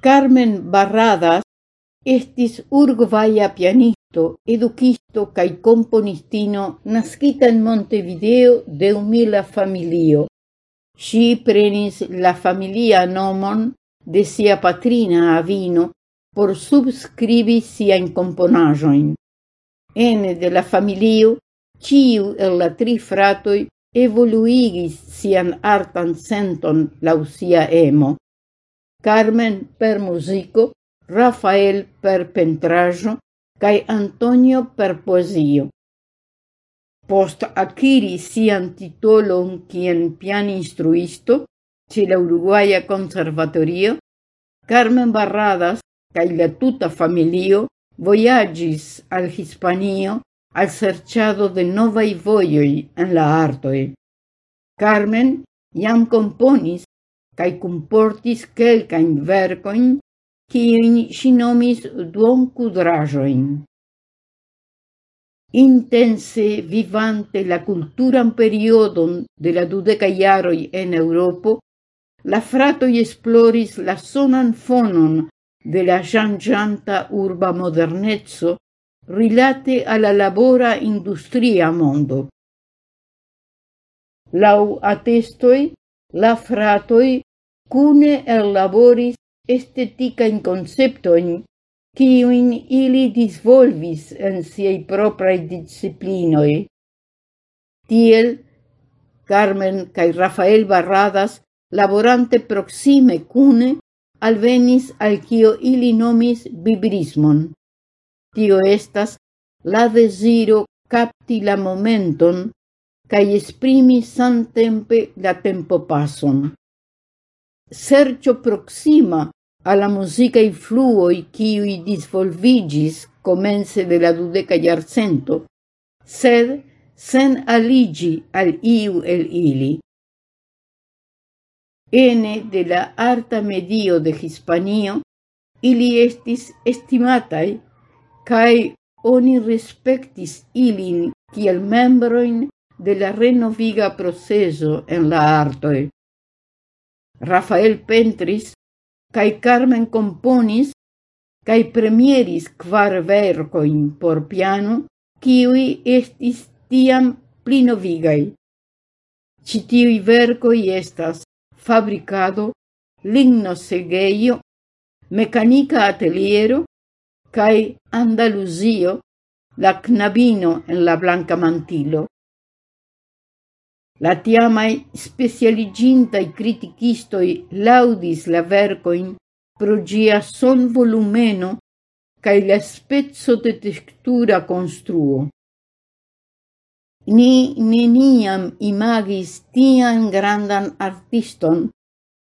Carmen Barradas estis urgvaia pianisto, educisto cae componistino nascita en Montevideo de humila familio. Si prenis la familia nomon de sia patrina avino por subscribi sia in componajoin. Ene de la familio, ciu el la tri fratoi evoluigis sian artan senton lausia emo. Carmen per musico, Rafael per pentrajo, cae Antonio per poesio. Post akiri sian titolon cien pian instruisto, ĉe la Uruguaya Conservatorio, Carmen Barradas cae la tuta familio voyagis al Hispanio al serĉado de novai voioi en la artoi. Carmen iam componis cae comportis quelcain vercoin, ciuin si nomis duon cudrajoin. Intense vivante la culturan periodon de la dudeca iaroi en Europo, la fratoi esploris la sonan fonon de la changianta urba modernezzo rilate alla labora industria mondo. Lau atestoi, la fratoi cune ellaboris esteticajn konceptojn kiujn ili disvolvis en siei proprae disciplinoi. Tiel, Carmen cae Rafael Barradas, laborante proxime cune, alvenis al cio ili nomis vibrismon. Tio estas la desiro capti la momenton cae esprimi santempe la tempopason serĉo proxima alla musica muzikaj influoj qui disvolvigis komence de la dudeca iarcento, sed sen aligi al iu el ili. Ene de la arta medio de Hispanio, ili estis estimatai, cae oni respectis ilin kiel membroin de la renoviga proceso en la artoj. Rafael pentris, cae Carmen componis, cae premieris quar vercoin por piano, kiui estis tiam plinovigai. Citiui vercoi estas fabricado, ligno segeio, mecanica ateliero, cae Andalusio, la knabino en la blanca mantilo. La tiamai specialigintai criticistoi laudis la vercoin pro gia son volumeno cae la spezzo de textura construo. Ni neniam imagis tian grandan artiston,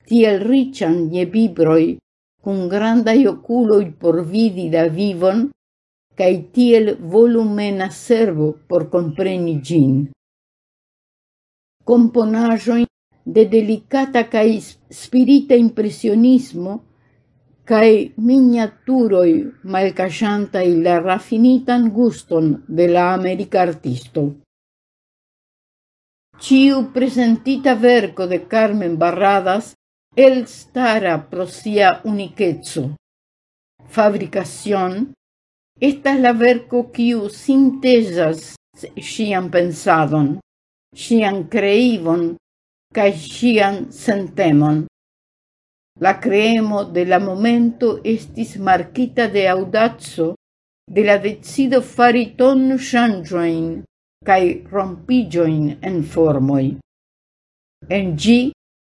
tiel rician je vibroj, cun grandai oculoi por vidi da vivon, cae tiel volumena servo por compreni gin. componaĵojn de delikata kaj spirita impresionismo kaj miniaturoj malkaŝantaj la rafinitan guston de la amerika artisto. Ĉiu prezentita verko de Carmen Barradas elstara pro sia unikeco. Fabricación estas la verko kiu sintezas ŝian pensadon. sian creivon ca sian sentemon. La creemo de la momento estis marquita de audazzo de la decido fari ton ŝanĝojn cae rompigioin en formoi. En gi,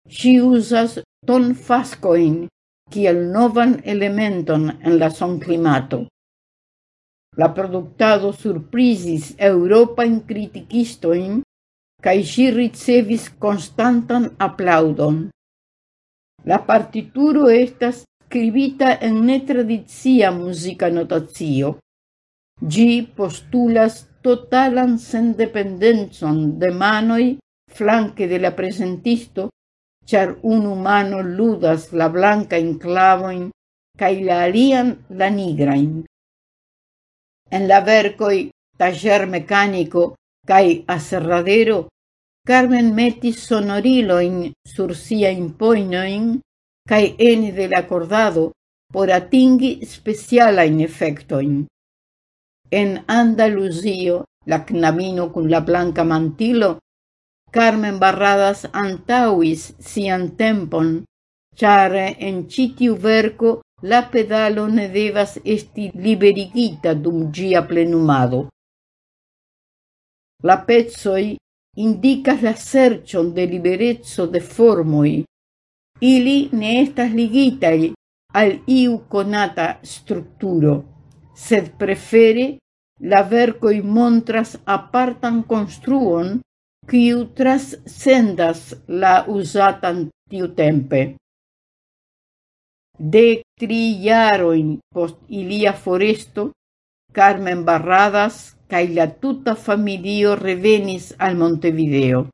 si usas ton fascoin kiel novan elementon en la son climato. La produktado surprizis eŭropajn in cae si ricevis constantan applaudon. La partituro estas scribita en netradizia musica notazio. Gi postulas totalan sendependenzon de manoi flanque de la presentisto, char un humano ludas la blankajn klavojn cae la alian la nigrain. En la vercoi, Taller Mekaniko cae Aserradero Carmen metis sonoriloin sur sia impoinoin cae ene del acordado por atingi specialajn effectoin. En Andaluzio, la knabino kun la blanca mantilo, Carmen Barradas antauis sian tempon, char en citiu verco la pedalo ne devas esti liberigita dum gia plenumado. La pezzoi indicas la sercion de liberezzo de formoi. Ili ne estas ligitai al iu conata structuro, sed prefere la vercoi montras apartan construon kiu trascendas la usatan tiu tempe. Dec tri iaroin post ilia foresto, Carmen Barradas cae la tuta familio revenis al Montevideo.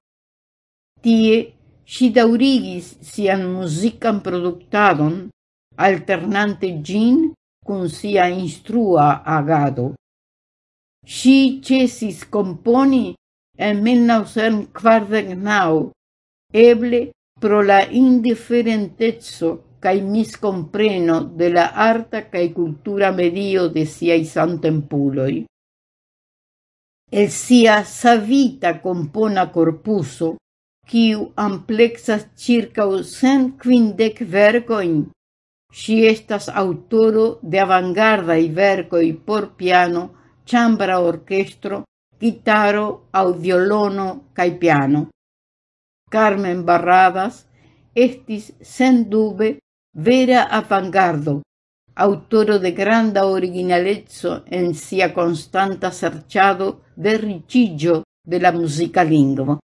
Tie si daurigis sian musican productadon, alternante gin cun sia instrua agado. Si cesis componi en 1949, eble pro la indiferentezzo cae miscompreno de la arta cae cultura medio de siai santempuloi el sia savita compona corpuso, quiu amplexas circa cent quindec vergoin. Si estas autoro de avangardai vergoi por piano, chambra orchestro, guitaro, audiolono cae piano. Carmen Barradas estis sendube vera avangardo, autoro de granda originalezzo en sia constanta serciado de ricigio de la musica lingua.